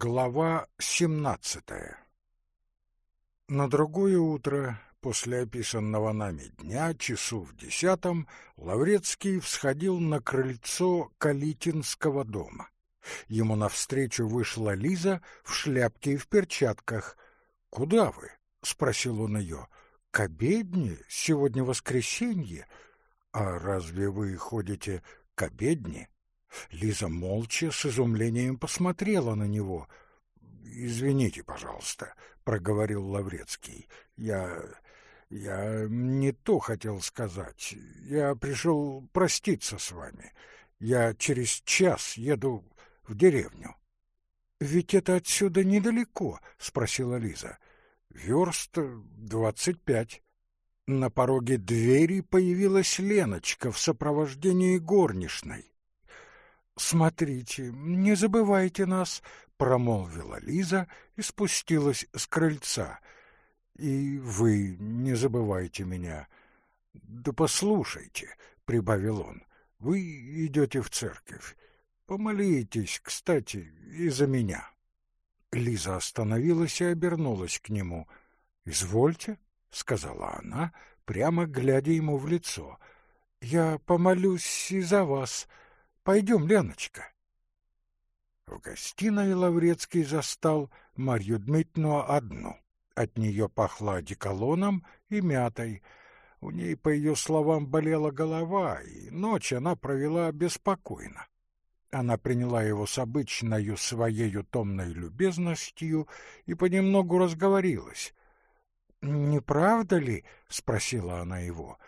Глава семнадцатая На другое утро, после описанного нами дня, часу в десятом, Лаврецкий всходил на крыльцо Калитинского дома. Ему навстречу вышла Лиза в шляпке и в перчатках. «Куда вы?» — спросил он ее. «К обедне? Сегодня воскресенье. А разве вы ходите к обедне?» Лиза молча с изумлением посмотрела на него. «Извините, пожалуйста», — проговорил Лаврецкий. «Я... я не то хотел сказать. Я пришел проститься с вами. Я через час еду в деревню». «Ведь это отсюда недалеко?» — спросила Лиза. «Верст двадцать пять». На пороге двери появилась Леночка в сопровождении горничной. «Смотрите, не забывайте нас», — промолвила Лиза и спустилась с крыльца. «И вы не забывайте меня». «Да послушайте», — прибавил он, — «вы идете в церковь. Помолитесь, кстати, и за меня». Лиза остановилась и обернулась к нему. «Извольте», — сказала она, прямо глядя ему в лицо. «Я помолюсь и за вас». Пойдем, Леночка. В гостиной Лаврецкий застал Марью Дмитриевну одну. От нее пахло одеколоном и мятой. У ней, по ее словам, болела голова, и ночь она провела беспокойно. Она приняла его с обычною своею томной любезностью и понемногу разговорилась. «Не правда ли, — спросила она его, —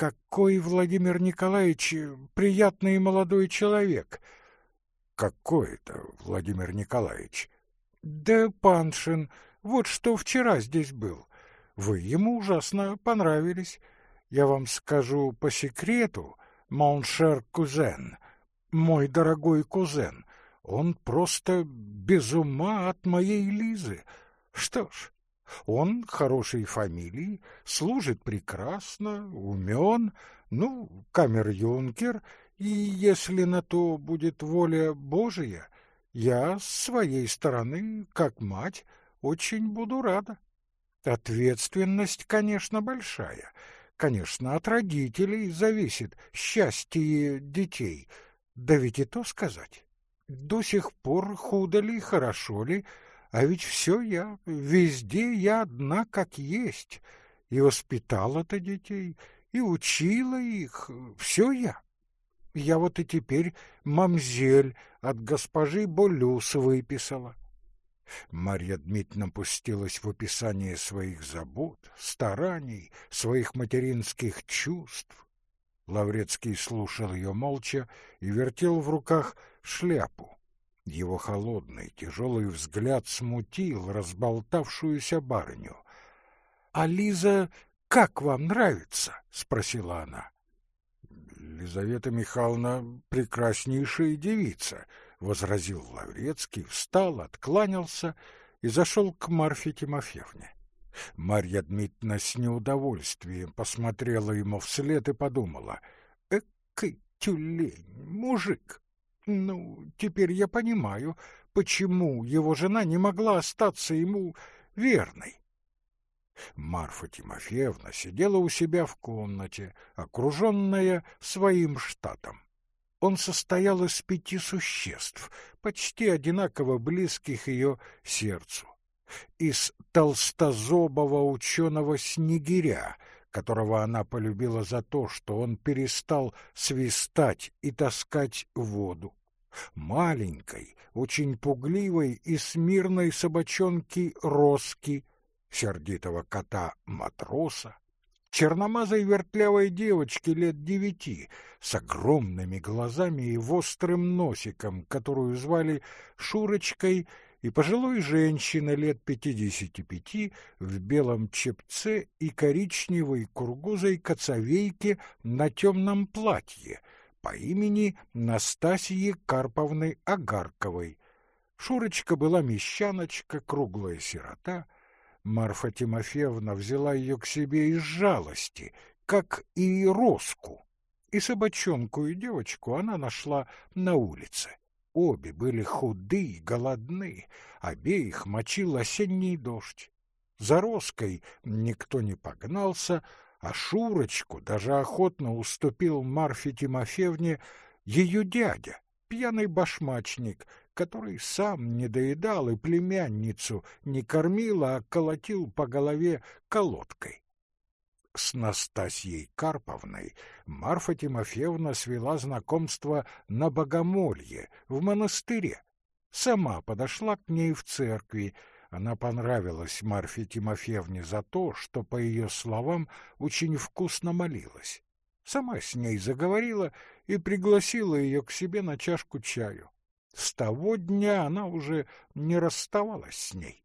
какой Владимир Николаевич приятный молодой человек. Какой это Владимир Николаевич? Да Паншин, вот что вчера здесь был. Вы ему ужасно понравились. Я вам скажу по секрету, моншер кузен, мой дорогой кузен, он просто без ума от моей Лизы. Что ж, он хорошей фамилии, служит прекрасно, умен, ну, камер-юнкер, и если на то будет воля Божия, я с своей стороны, как мать, очень буду рада. Ответственность, конечно, большая. Конечно, от родителей зависит счастье детей. Да ведь и то сказать. До сих пор худо ли, хорошо ли, а ведь все я, везде я одна как есть, и воспитала-то детей, и учила их, все я. Я вот и теперь мамзель от госпожи Болюс выписала. Марья Дмитриевна пустилась в описание своих забот, стараний, своих материнских чувств. Лаврецкий слушал ее молча и вертел в руках шляпу. Его холодный, тяжелый взгляд смутил разболтавшуюся барыню. — А Лиза как вам нравится? — спросила она. — Лизавета Михайловна — прекраснейшая девица, — возразил Лаврецкий, встал, откланялся и зашел к Марфе Тимофеевне. Марья Дмитриевна с неудовольствием посмотрела ему вслед и подумала, «Экой тюлень, мужик, ну, теперь я понимаю, почему его жена не могла остаться ему верной. Марфа Тимофеевна сидела у себя в комнате, окруженная своим штатом. Он состоял из пяти существ, почти одинаково близких ее сердцу. Из толстозобого ученого Снегиря, которого она полюбила за то, что он перестал свистать и таскать воду, маленькой, очень пугливой и смирной собачонки Роски, сердитого кота-матроса, черномазой вертлявой девочки лет девяти с огромными глазами и острым носиком, которую звали Шурочкой, и пожилой женщины лет пятидесяти пяти в белом чепце и коричневой кургузой коцовейке на темном платье — по имени Настасьи Карповны Агарковой. Шурочка была мещаночка, круглая сирота. Марфа Тимофеевна взяла ее к себе из жалости, как и Роску. И собачонку, и девочку она нашла на улице. Обе были худы и голодны, обеих мочил осенний дождь. За Роской никто не погнался, а Шурочку даже охотно уступил Марфе Тимофеевне ее дядя, пьяный башмачник, который сам не доедал и племянницу не кормил, а колотил по голове колодкой. С Настасьей Карповной Марфа Тимофеевна свела знакомство на Богомолье, в монастыре. Сама подошла к ней в церкви. Она понравилась Марфе Тимофеевне за то, что, по ее словам, очень вкусно молилась. Сама с ней заговорила и пригласила ее к себе на чашку чаю. С того дня она уже не расставалась с ней.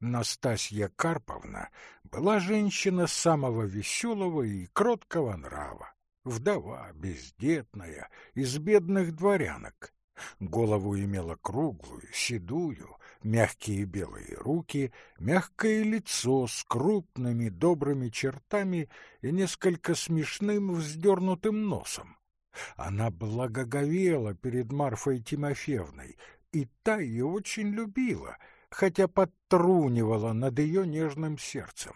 Настасья Карповна была женщина самого веселого и кроткого нрава, вдова, бездетная, из бедных дворянок. Голову имела круглую, седую, мягкие белые руки, мягкое лицо с крупными добрыми чертами и несколько смешным вздернутым носом. Она благоговела перед Марфой Тимофеевной, и та ее очень любила — хотя подтрунивала над ее нежным сердцем.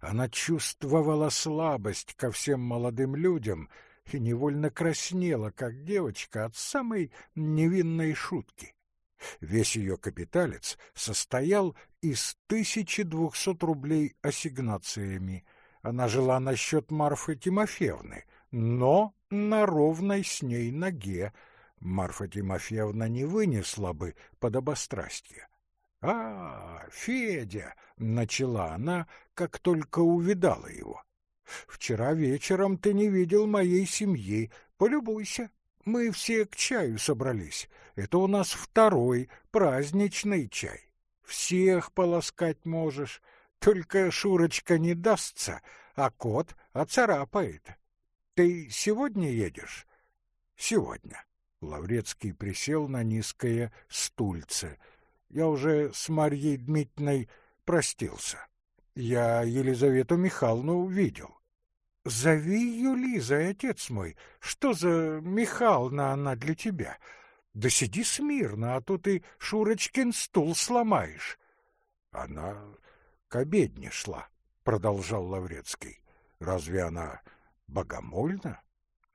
Она чувствовала слабость ко всем молодым людям и невольно краснела, как девочка, от самой невинной шутки. Весь ее капиталец состоял из тысячи двухсот рублей ассигнациями. Она жила на счет Марфы Тимофеевны, но на ровной с ней ноге. Марфа Тимофеевна не вынесла бы подобострастия. «А, Федя!» — начала она, как только увидала его. «Вчера вечером ты не видел моей семьи. Полюбуйся. Мы все к чаю собрались. Это у нас второй праздничный чай. Всех полоскать можешь. Только Шурочка не дастся, а кот оцарапает. Ты сегодня едешь?» «Сегодня». Лаврецкий присел на низкое стульце — я уже с Марьей Дмитриевной простился. Я Елизавету Михайловну увидел. Зови ее Лизой, отец мой. Что за Михайловна она для тебя? Да сиди смирно, а то ты Шурочкин стул сломаешь. Она к обедне шла, продолжал Лаврецкий. Разве она богомольна?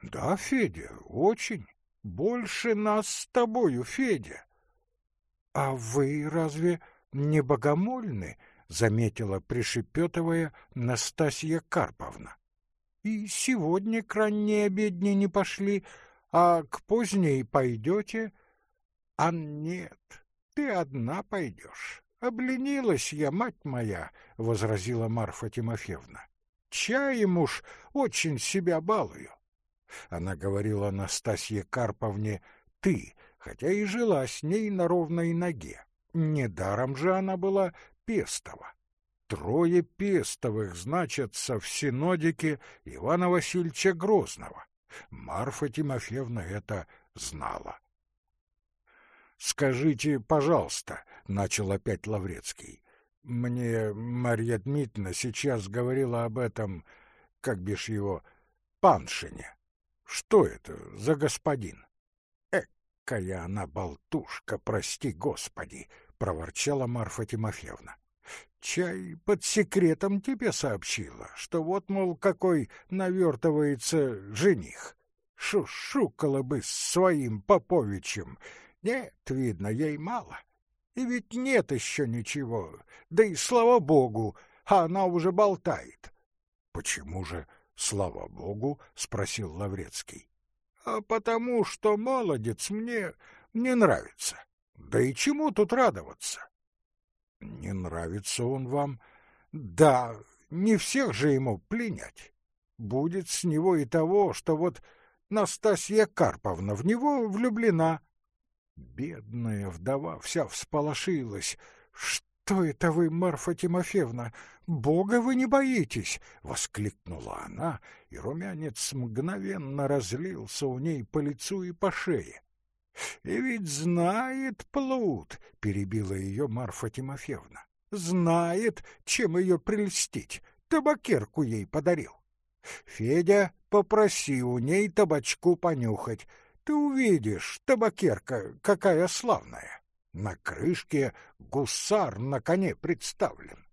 Да, Федя, очень. Больше нас с тобою, Федя. «А вы разве не богомольны?» — заметила, пришепетывая, Настасья Карповна. «И сегодня к ранней обедне не пошли, а к поздней пойдете?» «А нет, ты одна пойдешь. Обленилась я, мать моя», — возразила Марфа Тимофеевна. «Чаем уж очень себя балую». Она говорила Настасье Карповне «ты», хотя и жила с ней на ровной ноге. Недаром же она была Пестова. Трое Пестовых значатся в синодике Ивана Васильевича Грозного. Марфа Тимофеевна это знала. «Скажите, пожалуйста», — начал опять Лаврецкий, — «мне Марья Дмитриевна сейчас говорила об этом, как бишь его, паншине. Что это за господин?» какая она болтушка, прости господи!» — проворчала Марфа Тимофеевна. «Чай под секретом тебе сообщила, что вот, мол, какой навертывается жених. Шушукала бы с своим Поповичем. Нет, видно, ей мало. И ведь нет еще ничего, да и слава богу, а она уже болтает». «Почему же, слава богу?» — спросил Лаврецкий а потому что молодец мне не нравится. Да и чему тут радоваться? Не нравится он вам? Да, не всех же ему пленять. Будет с него и того, что вот Настасья Карповна в него влюблена. Бедная вдова вся всполошилась. Что это вы, Марфа Тимофеевна, Бога вы не боитесь!» — воскликнула она, и румянец мгновенно разлился у ней по лицу и по шее. «И ведь знает плут!» — перебила ее Марфа Тимофеевна. «Знает, чем ее прельстить. Табакерку ей подарил. Федя, попроси у ней табачку понюхать. Ты увидишь, табакерка какая славная. На крышке гусар на коне представлен.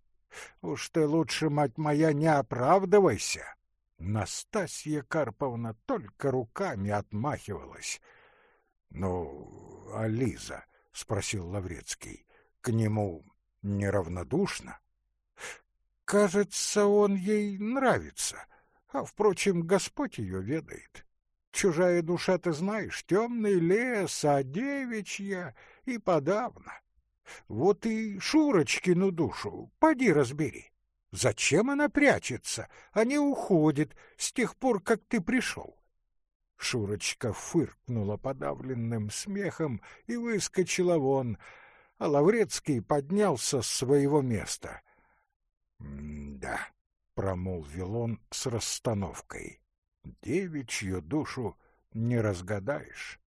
Уж ты лучше, мать моя, не оправдывайся. Настасья Карповна только руками отмахивалась. — Ну, а Лиза? — спросил Лаврецкий. — К нему неравнодушно? — Кажется, он ей нравится. А, впрочем, Господь ее ведает. Чужая душа, ты знаешь, темный лес, а девичья и подавно. Вот и Шурочкину душу, поди разбери. Зачем она прячется, а не уходит с тех пор, как ты пришел? Шурочка фыркнула подавленным смехом и выскочила вон, а Лаврецкий поднялся с своего места. — Да, — промолвил он с расстановкой, — девичью душу не разгадаешь.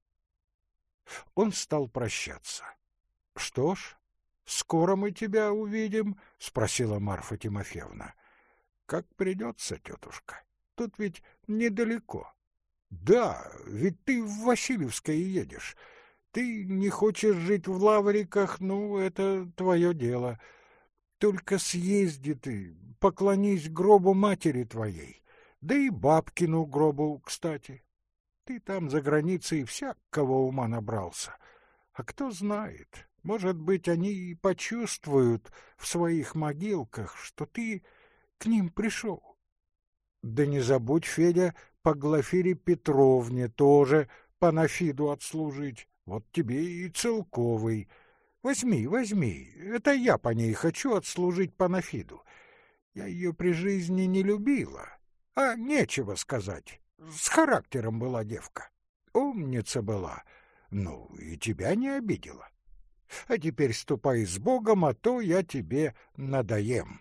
Он стал прощаться. — Что ж, скоро мы тебя увидим, — спросила Марфа Тимофеевна. — Как придется, тетушка. Тут ведь недалеко. — Да, ведь ты в Васильевское едешь. Ты не хочешь жить в Лавриках, ну, это твое дело. Только съезди ты, поклонись гробу матери твоей, да и бабкину гробу, кстати. Ты там за границей всякого ума набрался. А кто знает, может быть, они и почувствуют в своих могилках, что ты к ним пришел. Да не забудь, Федя, по Глафире Петровне тоже панафиду отслужить. Вот тебе и целковый. Возьми, возьми, это я по ней хочу отслужить панафиду. Я ее при жизни не любила, а нечего сказать. С характером была девка. Умница была. Ну, и тебя не обидела. А теперь ступай с Богом, а то я тебе надоем.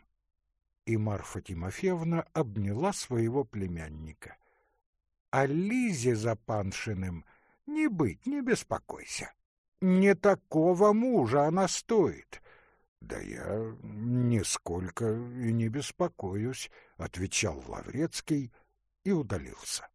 И Марфа Тимофеевна обняла своего племянника. А Лизе за Паншиным не быть, не беспокойся. Не такого мужа она стоит. Да я нисколько и не беспокоюсь, отвечал Лаврецкий и удалился.